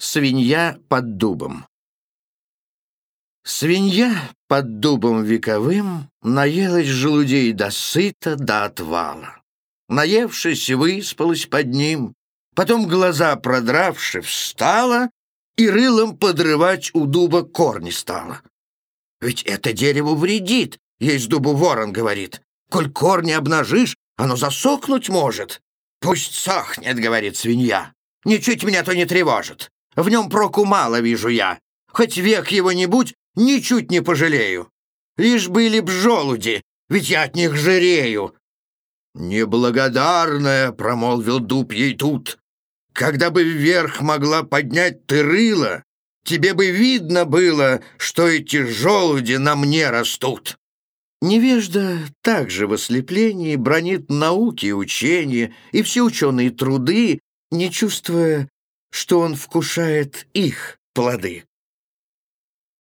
Свинья под дубом Свинья под дубом вековым Наелась желудей до сыта, до отвала. Наевшись, выспалась под ним, Потом глаза продравши встала И рылом подрывать у дуба корни стала. Ведь это дереву вредит, есть дубу ворон говорит. Коль корни обнажишь, оно засохнуть может. Пусть сохнет, говорит свинья. Ничуть меня то не тревожит. В нем проку мало вижу я. Хоть век его не будь, ничуть не пожалею. Лишь были б желуди, ведь я от них жирею. «Неблагодарная», — промолвил дуб ей тут, «когда бы вверх могла поднять ты рыло, тебе бы видно было, что эти желуди на мне растут». Невежда также в ослеплении бронит науки и учения и все ученые труды, не чувствуя что он вкушает их плоды.